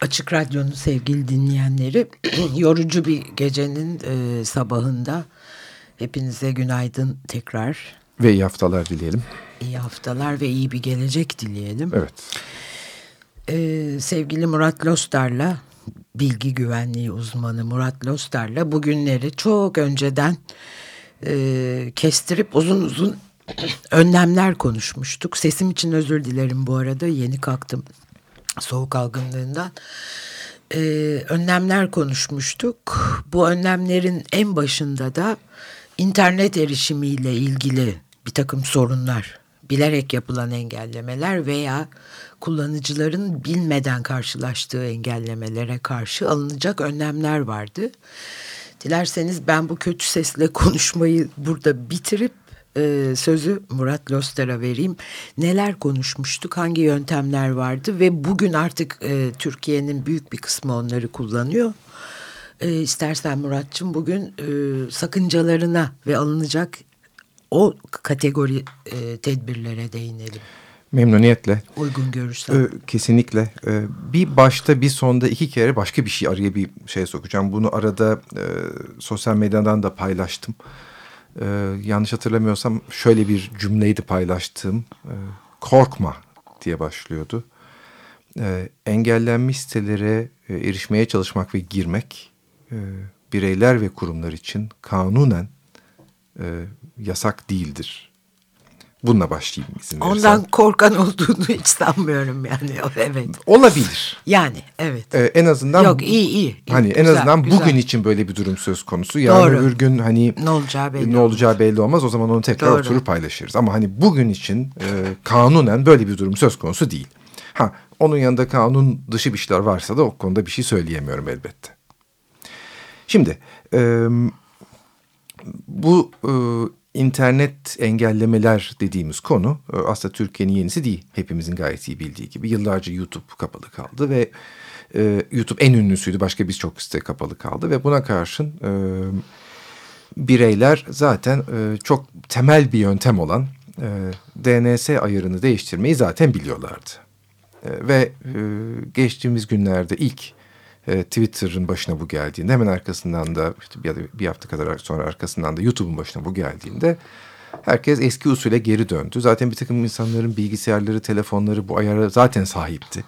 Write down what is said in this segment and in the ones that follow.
Açık Radyo'nun sevgili dinleyenleri. Yorucu bir gecenin e, sabahında hepinize günaydın tekrar. Ve iyi haftalar dileyelim. İyi haftalar ve iyi bir gelecek dileyelim. Evet. Ee, sevgili Murat Lostar'la bilgi güvenliği uzmanı Murat Lostar'la bugünleri çok önceden e, kestirip uzun uzun önlemler konuşmuştuk. Sesim için özür dilerim bu arada yeni kalktım soğuk algınlığından. Ee, önlemler konuşmuştuk. Bu önlemlerin en başında da internet erişimiyle ilgili bir takım sorunlar, bilerek yapılan engellemeler veya kullanıcıların bilmeden karşılaştığı engellemelere karşı alınacak önlemler vardı. Dilerseniz ben bu kötü sesle konuşmayı burada bitirip e, sözü Murat Loster'a vereyim. Neler konuşmuştuk, hangi yöntemler vardı ve bugün artık e, Türkiye'nin büyük bir kısmı onları kullanıyor. E, istersen Muratçım bugün e, sakıncalarına ve alınacak o kategori e, tedbirlere değinelim. Memnuniyetle. Uygun görürsen. Ee, kesinlikle. Ee, bir başta bir sonda iki kere başka bir şey araya bir şey sokacağım. Bunu arada e, sosyal medyadan da paylaştım. Ee, yanlış hatırlamıyorsam şöyle bir cümleydi paylaştığım. Ee, korkma diye başlıyordu. Ee, engellenmiş sitelere e, erişmeye çalışmak ve girmek e, bireyler ve kurumlar için kanunen e, yasak değildir Bununla başlayayım izin verirsen. Ondan korkan olduğunu hiç sanmıyorum yani. Evet. Olabilir. Yani evet. Ee, en azından Yok iyi iyi. Hani güzel, en azından güzel. bugün için böyle bir durum söz konusu. Yarın Doğru. öbür gün hani ne olacağı belli, ne olacağı belli olmaz. O zaman onu tekrar Doğru. oturup paylaşırız. Ama hani bugün için e, kanunen böyle bir durum söz konusu değil. Ha onun yanında kanun dışı bir şeyler varsa da o konuda bir şey söyleyemiyorum elbette. Şimdi e, bu e, internet engellemeler dediğimiz konu e, aslında Türkiye'nin yenisi değil. Hepimizin gayet iyi bildiği gibi. Yıllarca YouTube kapalı kaldı ve e, YouTube en ünlüsüydü. Başka birçok site kapalı kaldı ve buna karşın e, bireyler zaten e, çok temel bir yöntem olan e, DNS ayarını değiştirmeyi zaten biliyorlardı. E, ve e, geçtiğimiz günlerde ilk e, Twitter'ın başına bu geldiğinde hemen arkasından da işte bir, bir hafta kadar sonra arkasından da YouTube'un başına bu geldiğinde herkes eski usule geri döndü. Zaten bir takım insanların bilgisayarları, telefonları bu ayara zaten sahipti.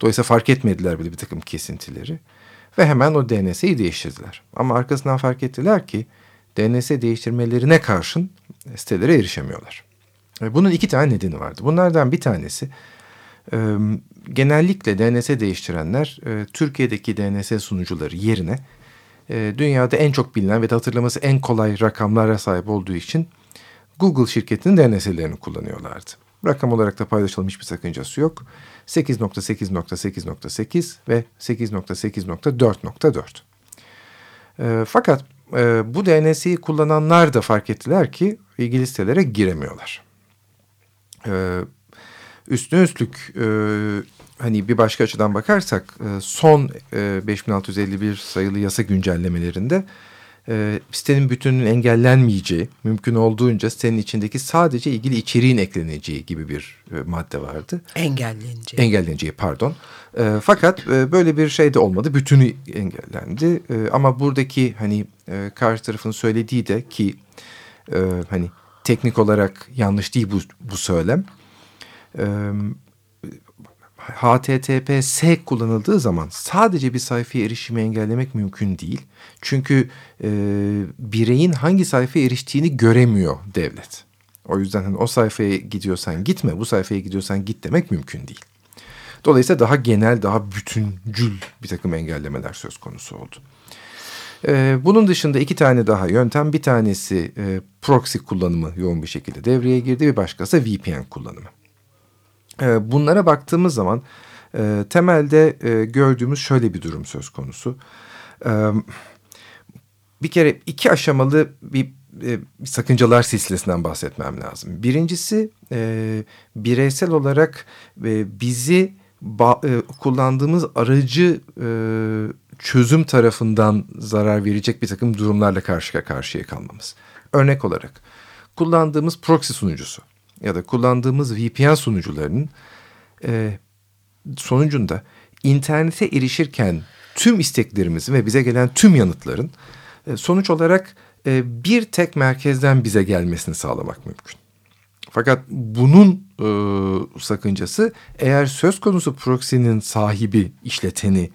Dolayısıyla fark etmediler bile bir takım kesintileri. Ve hemen o DNS'yi değiştirdiler. Ama arkasından fark ettiler ki DNS değiştirmelerine karşın sitelere erişemiyorlar. Bunun iki tane nedeni vardı. Bunlardan bir tanesi genellikle DNS değiştirenler Türkiye'deki DNS sunucuları yerine dünyada en çok bilinen ve hatırlaması en kolay rakamlara sahip olduğu için Google şirketinin DNS'lerini kullanıyorlardı. Rakam olarak da paylaşılmış bir sakıncası yok. 8.8.8.8 ve 8.8.4.4. E, fakat bu DNS'yi kullananlar da fark ettiler ki ilgili sitelere giremiyorlar. Üstüne üstlük e, hani bir başka açıdan bakarsak e, son e, 5651 sayılı yasa güncellemelerinde e, sitenin bütününün engellenmeyeceği, mümkün olduğunca sitenin içindeki sadece ilgili içeriğin ekleneceği gibi bir e, madde vardı. Engelleneceği. Engelleneceği pardon. E, fakat e, böyle bir şey de olmadı. Bütünü engellendi. E, ama buradaki hani e, karşı tarafın söylediği de ki e, hani teknik olarak yanlış değil bu, bu söylem HTTPS kullanıldığı zaman sadece bir sayfaya erişimi engellemek mümkün değil. Çünkü e, bireyin hangi sayfaya eriştiğini göremiyor devlet. O yüzden hani o sayfaya gidiyorsan gitme, bu sayfaya gidiyorsan git demek mümkün değil. Dolayısıyla daha genel, daha bütüncül bir takım engellemeler söz konusu oldu. Ee, bunun dışında iki tane daha yöntem. Bir tanesi e, proxy kullanımı yoğun bir şekilde devreye girdi. Bir başkası VPN kullanımı. Ee, bunlara baktığımız zaman E, temelde e, gördüğümüz şöyle bir durum söz konusu. E, bir kere iki aşamalı e, bir sakıncalar silsilesinden bahsetmem lazım. Birincisi e, bireysel olarak e, bizi ba, e, kullandığımız aracı e, çözüm tarafından zarar verecek bir takım durumlarla karşı karşıya kalmamız. Örnek olarak kullandığımız proxy sunucusu ya da kullandığımız VPN sunucularının e, sonucunda internete erişirken tüm isteklerimizin ve bize gelen tüm yanıtların e, sonuç olarak e, bir tek merkezden bize gelmesini sağlamak mümkün. Fakat bunun e, sakıncası eğer söz konusu proxy'nin sahibi, işleteni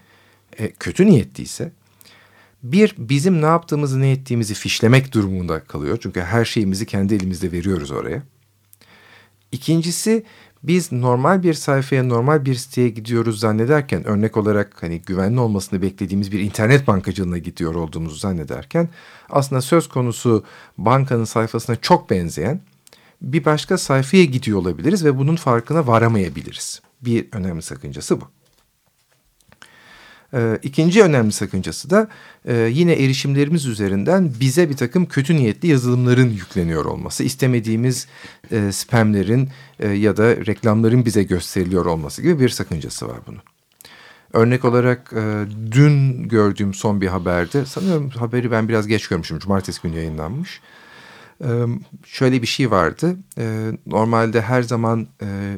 e, kötü niyetliyse bir bizim ne yaptığımızı ne ettiğimizi fişlemek durumunda kalıyor. Çünkü her şeyimizi kendi elimizde veriyoruz oraya. İkincisi biz normal bir sayfaya normal bir siteye gidiyoruz zannederken örnek olarak hani güvenli olmasını beklediğimiz bir internet bankacılığına gidiyor olduğumuzu zannederken aslında söz konusu bankanın sayfasına çok benzeyen bir başka sayfaya gidiyor olabiliriz ve bunun farkına varamayabiliriz. Bir önemli sakıncası bu. Ee, ikinci önemli sakıncası da e, yine erişimlerimiz üzerinden bize bir takım kötü niyetli yazılımların yükleniyor olması. istemediğimiz e, spamlerin e, ya da reklamların bize gösteriliyor olması gibi bir sakıncası var bunun. Örnek olarak e, dün gördüğüm son bir haberde sanıyorum haberi ben biraz geç görmüşüm. Cumartesi günü yayınlanmış. E, şöyle bir şey vardı. E, normalde her zaman e,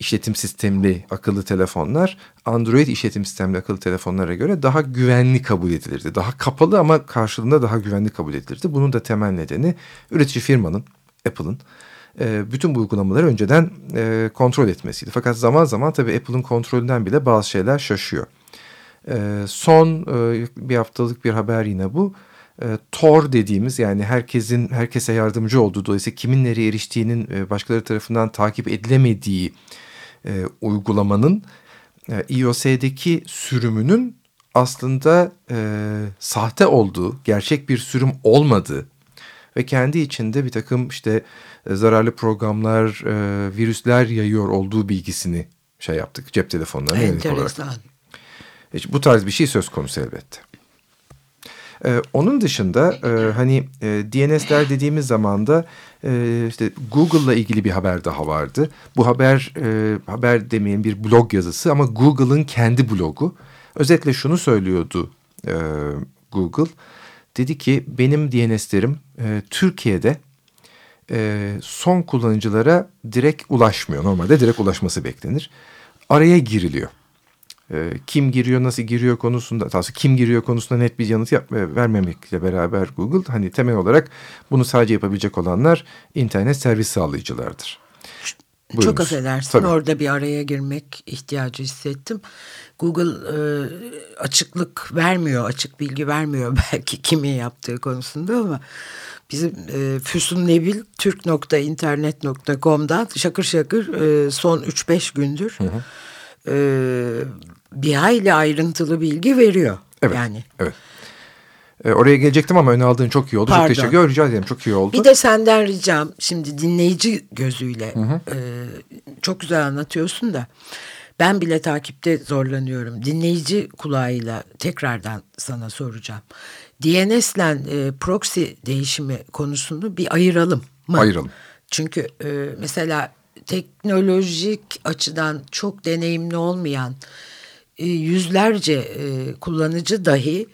işletim sistemli akıllı telefonlar Android işletim sistemli akıllı telefonlara göre daha güvenli kabul edilirdi. Daha kapalı ama karşılığında daha güvenli kabul edilirdi. Bunun da temel nedeni üretici firmanın, Apple'ın e, bütün bu uygulamaları önceden e, kontrol etmesiydi. Fakat zaman zaman tabii Apple'ın kontrolünden bile bazı şeyler şaşıyor. E, son bir haftalık bir haber yine bu. Tor dediğimiz yani herkesin herkese yardımcı olduğu dolayısıyla kimin nereye eriştiğinin başkaları tarafından takip edilemediği e, uygulamanın e, iOS'deki sürümünün aslında e, sahte olduğu, gerçek bir sürüm olmadığı ve kendi içinde bir takım işte e, zararlı programlar, e, virüsler yayıyor olduğu bilgisini şey yaptık cep telefonlarına yönelik olarak. İşte bu tarz bir şey söz konusu elbette. Ee, onun dışında e, hani e, DNS'ler dediğimiz zaman da e, işte Google'la ilgili bir haber daha vardı. Bu haber e, haber demeyin bir blog yazısı ama Google'ın kendi blogu. Özetle şunu söylüyordu e, Google. Dedi ki benim DNS'lerim e, Türkiye'de e, son kullanıcılara direkt ulaşmıyor. Normalde direkt ulaşması beklenir. Araya giriliyor e, kim giriyor nasıl giriyor konusunda daha kim giriyor konusunda net bir yanıt yap, e, vermemekle beraber Google hani temel olarak bunu sadece yapabilecek olanlar internet servis sağlayıcılardır. Buyurunuz. Çok affedersin Tabii. orada bir araya girmek ihtiyacı hissettim. Google e, açıklık vermiyor, açık bilgi vermiyor belki kimin yaptığı konusunda ama bizim e, Füsun Nebil Türk.internet.com'dan şakır şakır e, son 3-5 gündür hı hı. E, bir hayli ayrıntılı bilgi veriyor. Evet. Yani. Evet. E, oraya gelecektim ama öne aldığın çok iyi oldu. Pardon. Çok teşekkür rica ederim. Çok iyi oldu. Bir de senden ricam şimdi dinleyici gözüyle hı hı. E, çok güzel anlatıyorsun da ben bile takipte zorlanıyorum. Dinleyici kulağıyla tekrardan sana soracağım. DNS'le e, proxy değişimi konusunu bir ayıralım mı? Ayıralım. Çünkü e, mesela teknolojik açıdan çok deneyimli olmayan e, yüzlerce e, kullanıcı dahi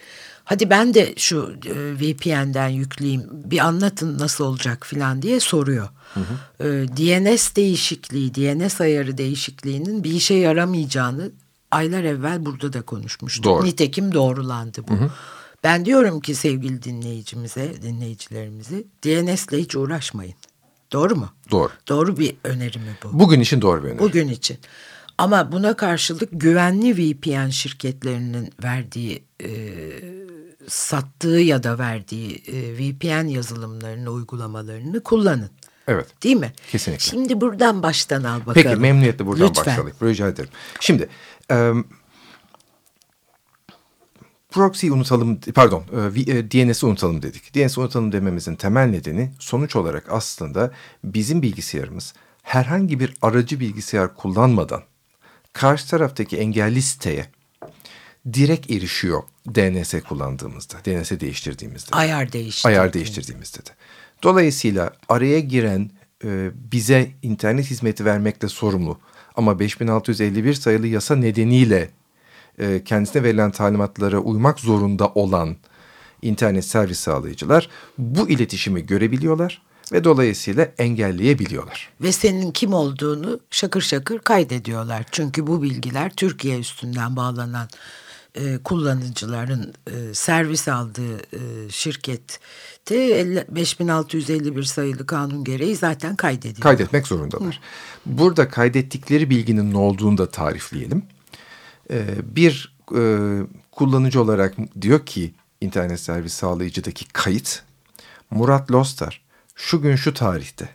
hadi ben de şu e, VPN'den yükleyeyim bir anlatın nasıl olacak filan diye soruyor. Hı hı. DNS değişikliği, DNS ayarı değişikliğinin bir işe yaramayacağını aylar evvel burada da konuşmuştuk. Doğru. Nitekim doğrulandı bu. Hı hı. Ben diyorum ki sevgili dinleyicimize, dinleyicilerimize DNS'le hiç uğraşmayın. Doğru mu? Doğru. Doğru bir öneri mi bu? Bugün için doğru bir öneri. Bugün için. Ama buna karşılık güvenli VPN şirketlerinin verdiği, e, sattığı ya da verdiği e, VPN yazılımlarını, uygulamalarını kullanın. Evet. Değil mi? Kesinlikle. Şimdi buradan baştan al bakalım. Peki memnuniyetle buradan Lütfen. başlayalım. Rica ederim. Şimdi... Um, Proxy'yi unutalım, pardon e, DNS'i unutalım dedik. DNS'i unutalım dememizin temel nedeni sonuç olarak aslında bizim bilgisayarımız herhangi bir aracı bilgisayar kullanmadan karşı taraftaki engelli siteye direkt erişiyor DNS kullandığımızda, DNS değiştirdiğimizde. Ayar değiştirdiğimizde. Ayar değiştirdiğimizde de. Dolayısıyla araya giren e, bize internet hizmeti vermekle sorumlu ama 5651 sayılı yasa nedeniyle e, kendisine verilen talimatlara uymak zorunda olan internet servis sağlayıcılar bu iletişimi görebiliyorlar ve dolayısıyla engelleyebiliyorlar. Ve senin kim olduğunu şakır şakır kaydediyorlar. Çünkü bu bilgiler Türkiye üstünden bağlanan e, kullanıcıların e, servis aldığı e, şirkette 50 5651 sayılı kanun gereği zaten kaydediliyor. Kaydetmek zorundalar. Burada kaydettikleri bilginin ne olduğunu da tarifleyelim. E, bir e, kullanıcı olarak diyor ki internet servis sağlayıcıdaki kayıt Murat Lostar şu gün şu tarihte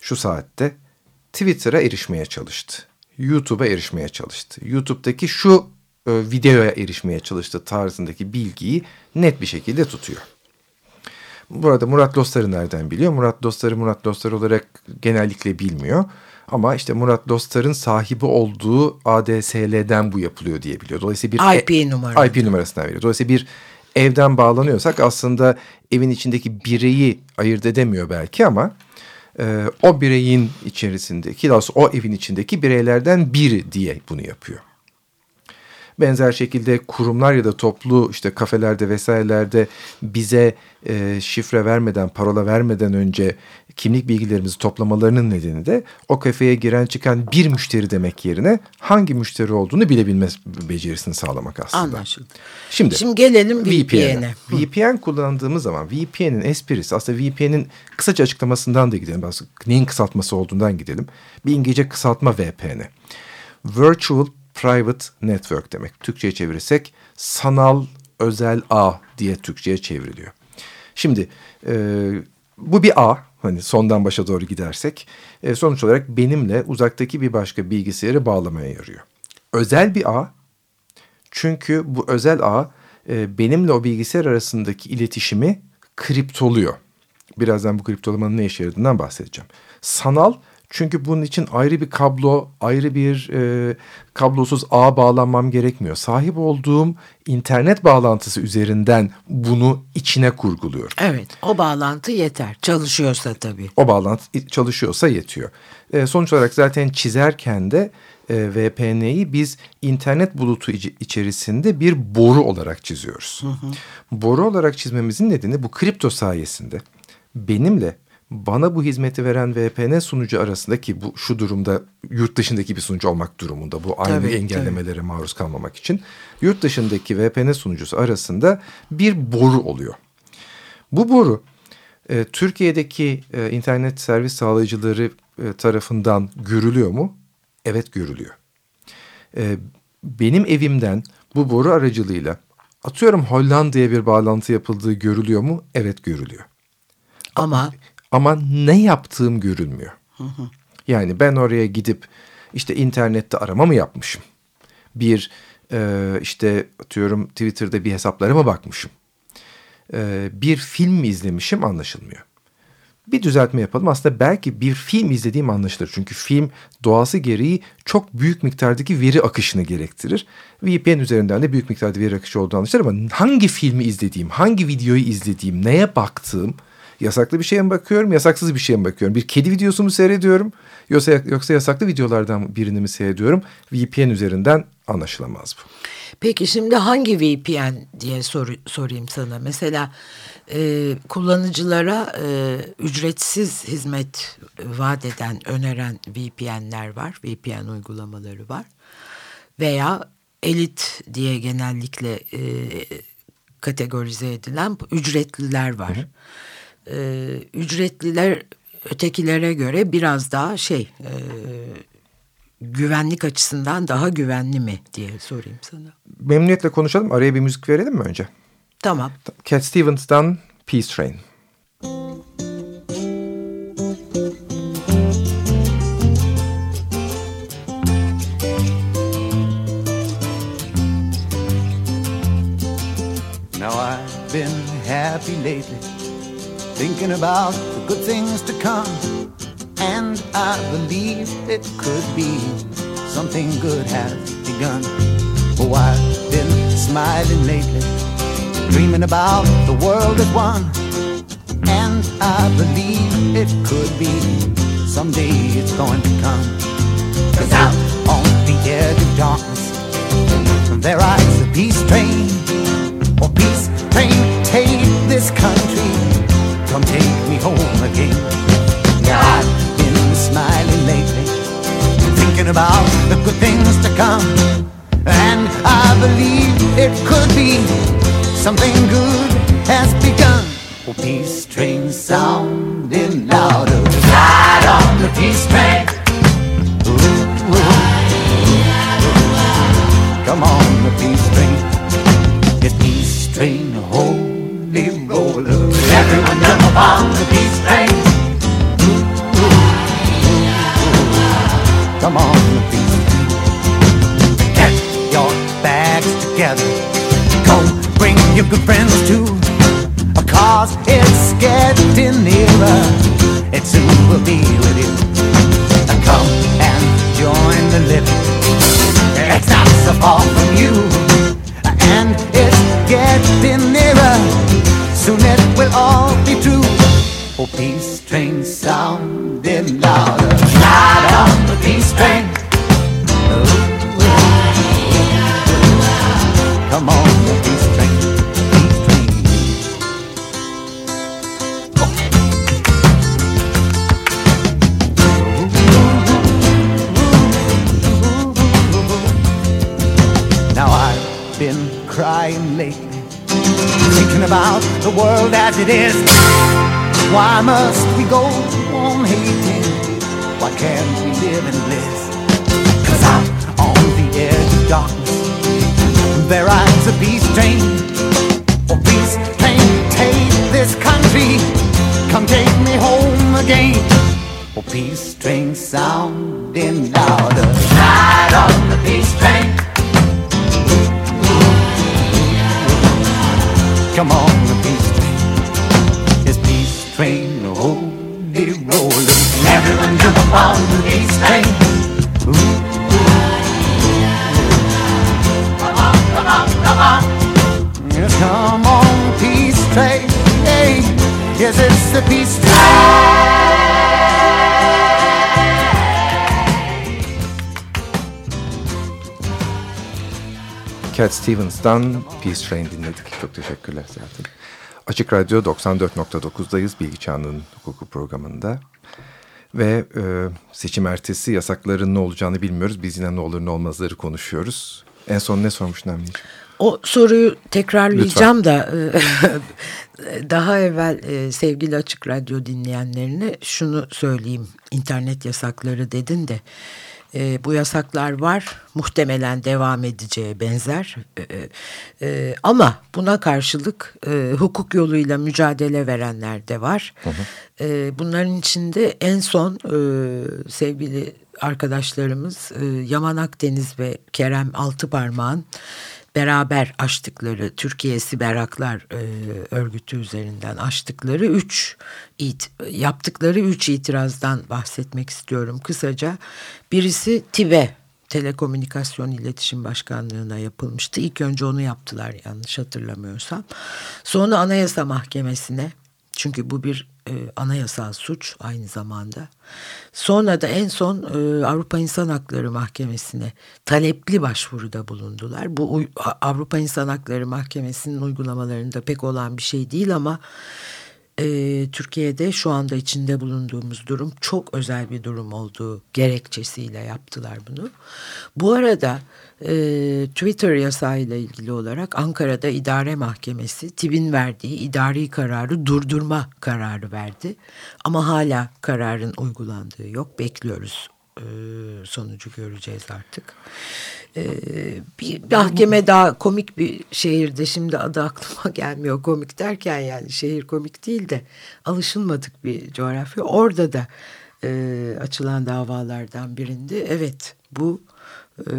şu saatte Twitter'a erişmeye çalıştı. YouTube'a erişmeye çalıştı. YouTube'daki şu e, videoya erişmeye çalıştı tarzındaki bilgiyi net bir şekilde tutuyor. Burada Murat Dostlar'ı nereden biliyor? Murat Dostlar'ı Murat Dostlar olarak genellikle bilmiyor. Ama işte Murat Dostlar'ın sahibi olduğu ADSL'den bu yapılıyor diye biliyor. Dolayısıyla bir IP numara. IP numarasından veriyor. Dolayısıyla bir evden bağlanıyorsak aslında evin içindeki bireyi ayırt edemiyor belki ama e, o bireyin içerisindeki daha o evin içindeki bireylerden biri diye bunu yapıyor. Benzer şekilde kurumlar ya da toplu işte kafelerde vesairelerde bize e, şifre vermeden, parola vermeden önce kimlik bilgilerimizi toplamalarının nedeni de o kafeye giren çıkan bir müşteri demek yerine hangi müşteri olduğunu bilebilme becerisini sağlamak aslında. Anlaşıldı. Şimdi, Şimdi gelelim VPN'e. VPN, VPN kullandığımız zaman VPN'in esprisi aslında VPN'in kısaca açıklamasından da gidelim. Neyin kısaltması olduğundan gidelim. Bir İngilizce kısaltma VPN. Virtual Private Network demek. Türkçe'ye çevirirsek sanal özel ağ diye Türkçe'ye çevriliyor. Şimdi e, bu bir ağ hani sondan başa doğru gidersek e, sonuç olarak benimle uzaktaki bir başka bilgisayarı bağlamaya yarıyor. Özel bir ağ çünkü bu özel ağ e, benimle o bilgisayar arasındaki iletişimi kriptoluyor. Birazdan bu kriptolamanın ne işe yaradığından bahsedeceğim. Sanal çünkü bunun için ayrı bir kablo, ayrı bir e, kablosuz ağ bağlanmam gerekmiyor. Sahip olduğum internet bağlantısı üzerinden bunu içine kurguluyorum. Evet, o bağlantı yeter. Çalışıyorsa tabii. O bağlantı çalışıyorsa yetiyor. E, sonuç olarak zaten çizerken de e, VPN'yi biz internet bulutu içerisinde bir boru olarak çiziyoruz. Hı hı. Boru olarak çizmemizin nedeni bu kripto sayesinde benimle bana bu hizmeti veren VPN sunucu arasındaki bu şu durumda yurt dışındaki bir sunucu olmak durumunda bu aynı tabii, engellemelere tabii. maruz kalmamak için yurt dışındaki VPN sunucusu arasında bir boru oluyor. Bu boru e, Türkiye'deki e, internet servis sağlayıcıları e, tarafından görülüyor mu? Evet görülüyor. E, benim evimden bu boru aracılığıyla atıyorum Hollanda'ya bir bağlantı yapıldığı görülüyor mu? Evet görülüyor. Ama ama ne yaptığım görülmüyor. Hı hı. Yani ben oraya gidip işte internette arama mı yapmışım? Bir e, işte atıyorum Twitter'da bir hesaplarıma bakmışım. E, bir film mi izlemişim anlaşılmıyor. Bir düzeltme yapalım. Aslında belki bir film izlediğim anlaşılır. Çünkü film doğası gereği çok büyük miktardaki veri akışını gerektirir. VPN üzerinden de büyük miktarda veri akışı olduğu anlaşılır ama hangi filmi izlediğim, hangi videoyu izlediğim, neye baktığım Yasaklı bir şeye mi bakıyorum, yasaksız bir şeye mi bakıyorum? Bir kedi videosu mu seyrediyorum yoksa, yoksa yasaklı videolardan birini mi seyrediyorum? VPN üzerinden anlaşılamaz bu. Peki şimdi hangi VPN diye sor, sorayım sana. Mesela e, kullanıcılara e, ücretsiz hizmet vaat eden, öneren VPN'ler var. VPN uygulamaları var. Veya elit diye genellikle e, kategorize edilen ücretliler var. Hı hı e, ücretliler ötekilere göre biraz daha şey e, güvenlik açısından daha güvenli mi diye sorayım sana. Memnuniyetle konuşalım. Araya bir müzik verelim mi önce? Tamam. Cat Stevens'dan Peace Train. Now I've been happy lately thinking about the good things to come. And I believe it could be something good has begun. Oh, I've been smiling lately, dreaming about the world as one. And I believe it could be someday it's going to come. Cause out on the edge of darkness, there rides a peace train. Oh, peace train, take this country, come take me home again. Yeah, I've been smiling lately, thinking about the good things to come. And I believe it could be something good has begun. Oh, peace train sounding louder. Ride on the peace train. Ooh, ooh. Come on, the peace train. It's peace train, holy roller. Everyone jump on the peace train. Come on, the peace train. Get your bags together. Go bring your good friends too. Cause it's getting nearer. It soon will be with you. Come and join the living. It's not so far from you. And it's getting nearer. Soon it will all be true. Oh, peace train sounding louder. Ride on the peace train. It is. Why must we go on hating? Why can't we live in bliss? Cause out on the edge of darkness, there rides a peace train. Oh, peace train, take this country, come take me home again. Oh, peace train sounding louder. Ride on the peace train. Come on, the peace on the peace train. Ooh, ooh. Come on, come on, come on. Yes, come on, peace train. Hey, yes, it's the peace train. Cat Stevens'dan Peace Train dinledik. Çok teşekkürler zaten. Açık Radyo 94.9'dayız Bilgi Çağının Hukuku programında. Ve e, seçim ertesi yasakların ne olacağını bilmiyoruz. Biz yine ne olur ne olmazları konuşuyoruz. En son ne sormuştun Emre'ciğim? O soruyu tekrarlayacağım da e, daha evvel e, sevgili Açık Radyo dinleyenlerine şunu söyleyeyim. İnternet yasakları dedin de e, bu yasaklar var muhtemelen devam edeceğe benzer e, e, ama buna karşılık e, hukuk yoluyla mücadele verenler de var. Hı hı. E, bunların içinde en son e, sevgili arkadaşlarımız e, Yaman Akdeniz ve Kerem Altıparmağ'ın beraber açtıkları Türkiye Siber Haklar e, Örgütü üzerinden açtıkları üç it, yaptıkları üç itirazdan bahsetmek istiyorum kısaca. Birisi TİBE Telekomünikasyon İletişim Başkanlığı'na yapılmıştı. İlk önce onu yaptılar yanlış hatırlamıyorsam. Sonra Anayasa Mahkemesi'ne çünkü bu bir e, anayasal suç aynı zamanda. Sonra da en son e, Avrupa İnsan Hakları Mahkemesi'ne talepli başvuruda bulundular. Bu Avrupa İnsan Hakları Mahkemesi'nin uygulamalarında pek olan bir şey değil ama e, Türkiye'de şu anda içinde bulunduğumuz durum çok özel bir durum olduğu gerekçesiyle yaptılar bunu. Bu arada e, Twitter yasağıyla ilgili olarak Ankara'da idare mahkemesi TİB'in verdiği idari kararı durdurma kararı verdi. Ama hala kararın uygulandığı yok. Bekliyoruz. E, sonucu göreceğiz artık. E, bir mahkeme daha komik bir şehirde şimdi adı aklıma gelmiyor komik derken yani şehir komik değil de alışılmadık bir coğrafya. Orada da e, açılan davalardan birinde evet bu e,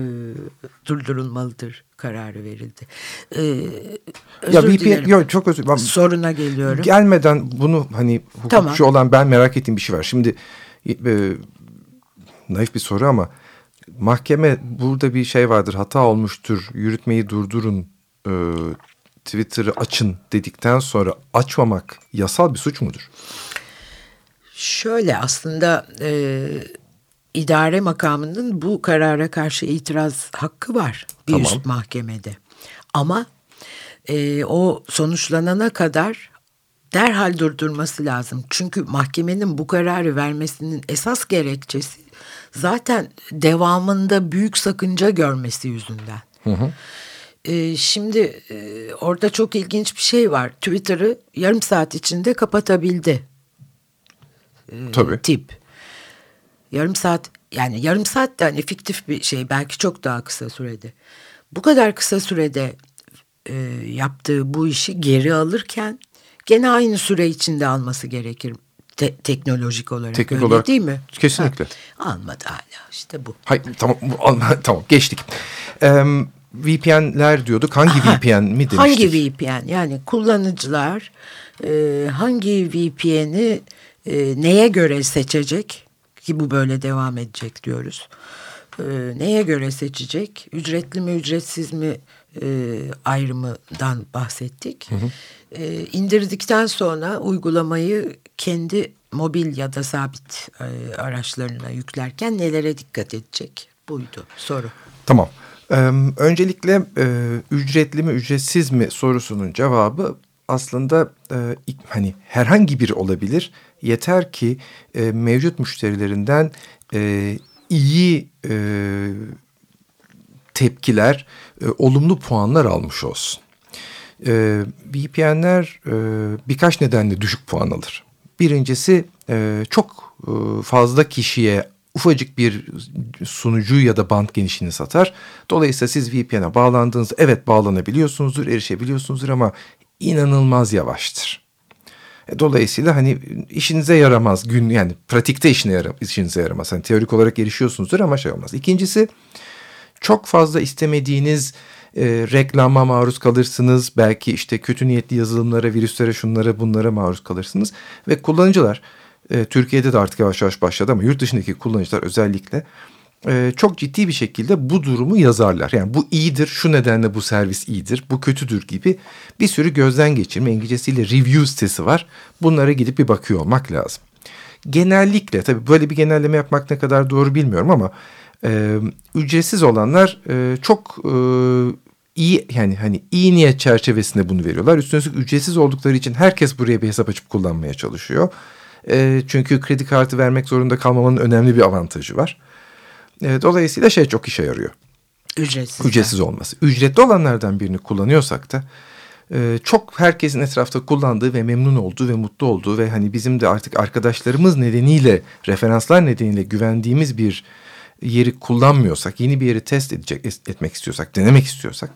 durdurulmalıdır kararı verildi. E, ya bir, yok, çok özür Soruna geliyorum. Gelmeden bunu hani hukukçu tamam. olan ben merak ettiğim bir şey var. Şimdi e, naif bir soru ama mahkeme burada bir şey vardır hata olmuştur yürütmeyi durdurun e, Twitter'ı açın dedikten sonra açmamak yasal bir suç mudur? Şöyle aslında e, idare makamının bu karara karşı itiraz hakkı var bir Tamam. üst mahkemede. Ama e, o sonuçlanana kadar derhal durdurması lazım. Çünkü mahkemenin bu kararı vermesinin esas gerekçesi zaten devamında büyük sakınca görmesi yüzünden. E, şimdi e, orada çok ilginç bir şey var. Twitter'ı yarım saat içinde kapatabildi Tabii. tip. Yarım saat yani yarım saat de hani fiktif bir şey belki çok daha kısa sürede. Bu kadar kısa sürede e, yaptığı bu işi geri alırken gene aynı süre içinde alması gerekir. Te- teknolojik olarak Teknik öyle olarak değil mi? kesinlikle. Ha, almadı hala işte bu. Hayır tamam bu- tamam geçtik. Ee, VPN'ler diyorduk. Hangi VPN mi demiştik? Hangi VPN yani kullanıcılar e, hangi VPN'i e, neye göre seçecek ki bu böyle devam edecek diyoruz. E, neye göre seçecek? Ücretli mi ücretsiz mi e, ayrımından bahsettik. E, indirdikten sonra uygulamayı kendi mobil ya da sabit e, araçlarına yüklerken nelere dikkat edecek? Buydu soru. Tamam. Ee, öncelikle e, ücretli mi ücretsiz mi sorusunun cevabı aslında e, hani herhangi biri olabilir. Yeter ki e, mevcut müşterilerinden e, iyi e, tepkiler, e, olumlu puanlar almış olsun. E, VPN'ler e, birkaç nedenle düşük puan alır. Birincisi e, çok e, fazla kişiye ufacık bir sunucu ya da band genişliğini satar. Dolayısıyla siz VPN'e bağlandığınızda evet bağlanabiliyorsunuzdur, erişebiliyorsunuzdur ama inanılmaz yavaştır. E, Dolayısıyla hani işinize yaramaz gün yani pratikte işine yaram, işinize yaramaz. Hani teorik olarak erişiyorsunuzdur ama şey olmaz. İkincisi çok fazla istemediğiniz e, reklama maruz kalırsınız. Belki işte kötü niyetli yazılımlara, virüslere, şunlara, bunlara maruz kalırsınız. Ve kullanıcılar, e, Türkiye'de de artık yavaş yavaş başladı ama yurt dışındaki kullanıcılar özellikle e, çok ciddi bir şekilde bu durumu yazarlar. Yani bu iyidir, şu nedenle bu servis iyidir, bu kötüdür gibi bir sürü gözden geçirme, İngilizcesiyle review sitesi var. Bunlara gidip bir bakıyor olmak lazım. Genellikle tabii böyle bir genelleme yapmak ne kadar doğru bilmiyorum ama e, ücretsiz olanlar e, çok e, iyi yani hani iyi niyet çerçevesinde bunu veriyorlar. Üstüne ücretsiz oldukları için herkes buraya bir hesap açıp kullanmaya çalışıyor. E, çünkü kredi kartı vermek zorunda kalmamanın önemli bir avantajı var. E, dolayısıyla şey çok işe yarıyor. Ücretsiz. Ücretsiz olması. Ücretli olanlardan birini kullanıyorsak da e, çok herkesin etrafta kullandığı ve memnun olduğu ve mutlu olduğu ve hani bizim de artık arkadaşlarımız nedeniyle referanslar nedeniyle güvendiğimiz bir yeri kullanmıyorsak yeni bir yeri test edecek etmek istiyorsak denemek istiyorsak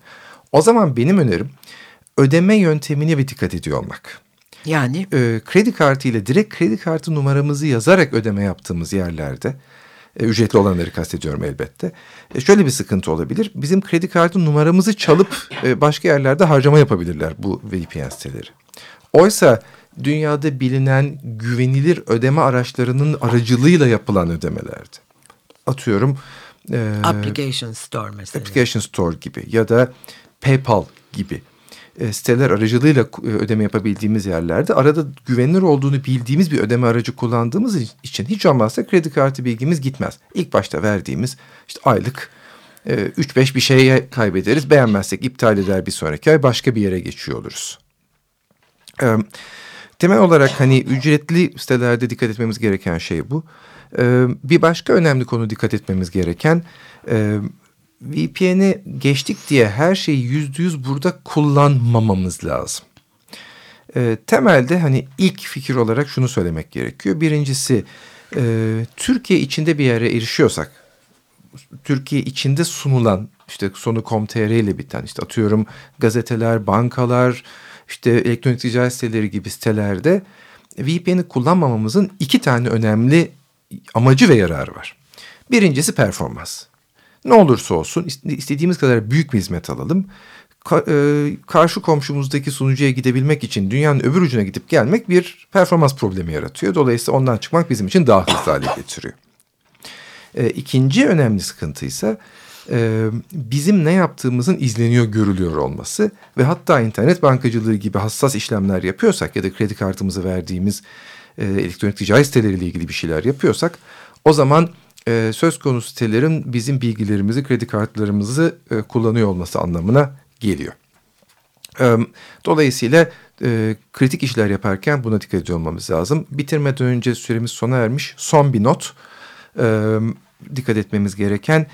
o zaman benim önerim ödeme yöntemine bir dikkat ediyor olmak. Yani E, kredi kartı ile direkt kredi kartı numaramızı yazarak ödeme yaptığımız yerlerde e, ücretli olanları kastediyorum elbette. E, şöyle bir sıkıntı olabilir. Bizim kredi kartı numaramızı çalıp e, başka yerlerde harcama yapabilirler bu VPN siteleri. Oysa dünyada bilinen güvenilir ödeme araçlarının aracılığıyla yapılan ödemelerdi. Atıyorum e, application store mesela. Application Store gibi ya da PayPal gibi e, siteler aracılığıyla e, ödeme yapabildiğimiz yerlerde arada güvenilir olduğunu bildiğimiz bir ödeme aracı kullandığımız için hiç olmazsa kredi kartı bilgimiz gitmez. İlk başta verdiğimiz işte aylık e, 3-5 bir şeye kaybederiz. Beğenmezsek iptal eder bir sonraki ay başka bir yere geçiyor oluruz. E, temel olarak hani ücretli sitelerde dikkat etmemiz gereken şey bu. E, bir başka önemli konu dikkat etmemiz gereken e, VPN'i geçtik diye her şeyi yüzde yüz burada kullanmamamız lazım. E, temelde hani ilk fikir olarak şunu söylemek gerekiyor. Birincisi e, Türkiye içinde bir yere erişiyorsak, Türkiye içinde sunulan işte sonu com.tr ile biten işte atıyorum gazeteler, bankalar, işte elektronik ticaret siteleri gibi sitelerde VPN'i kullanmamamızın iki tane önemli amacı ve yararı var. Birincisi performans. Ne olursa olsun istediğimiz kadar büyük bir hizmet alalım. ka, e, karşı komşumuzdaki sunucuya gidebilmek için dünyanın öbür ucuna gidip gelmek bir performans problemi yaratıyor. Dolayısıyla ondan çıkmak bizim için daha hızlı hale getiriyor. E, ikinci önemli sıkıntı ise e, bizim ne yaptığımızın izleniyor, görülüyor olması ve hatta internet bankacılığı gibi hassas işlemler yapıyorsak ya da kredi kartımızı verdiğimiz e, elektronik ticaret siteleriyle ilgili bir şeyler yapıyorsak o zaman e, söz konusu sitelerin bizim bilgilerimizi, kredi kartlarımızı e, kullanıyor olması anlamına geliyor. E, dolayısıyla e, kritik işler yaparken buna dikkat ediyor olmamız lazım. Bitirmeden önce süremiz sona ermiş. Son bir not. E, dikkat etmemiz gereken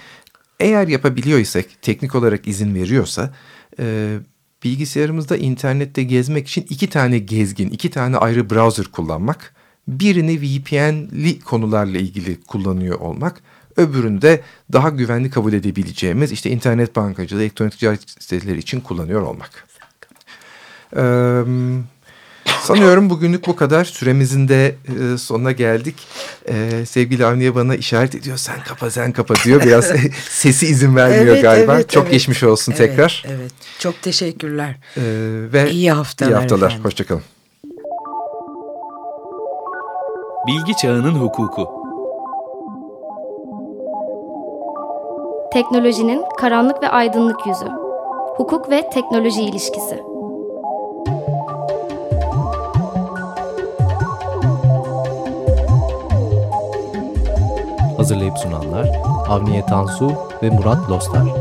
eğer yapabiliyor isek, teknik olarak izin veriyorsa e, bilgisayarımızda internette gezmek için iki tane gezgin, iki tane ayrı browser kullanmak, birini VPN'li konularla ilgili kullanıyor olmak, öbürünü de daha güvenli kabul edebileceğimiz işte internet bankacılığı, elektronik ticaret siteleri için kullanıyor olmak. Ee, sanıyorum bugünlük bu kadar. Süremizin de e, sonuna geldik. Ee, sevgili Avniye bana işaret ediyor. Sen kapa sen kapa diyor. Biraz sesi izin vermiyor Evet, galiba. evet, Çok evet. geçmiş olsun Evet, tekrar. Evet. Çok teşekkürler. Ee, ve İyi haftalar iyi haftalar. efendim. Hoşçakalın. Bilgi Çağının Hukuku Teknolojinin karanlık ve aydınlık yüzü. Hukuk ve teknoloji ilişkisi. Hazırlayıp sunanlar Avniye Tansu ve Murat Lostar.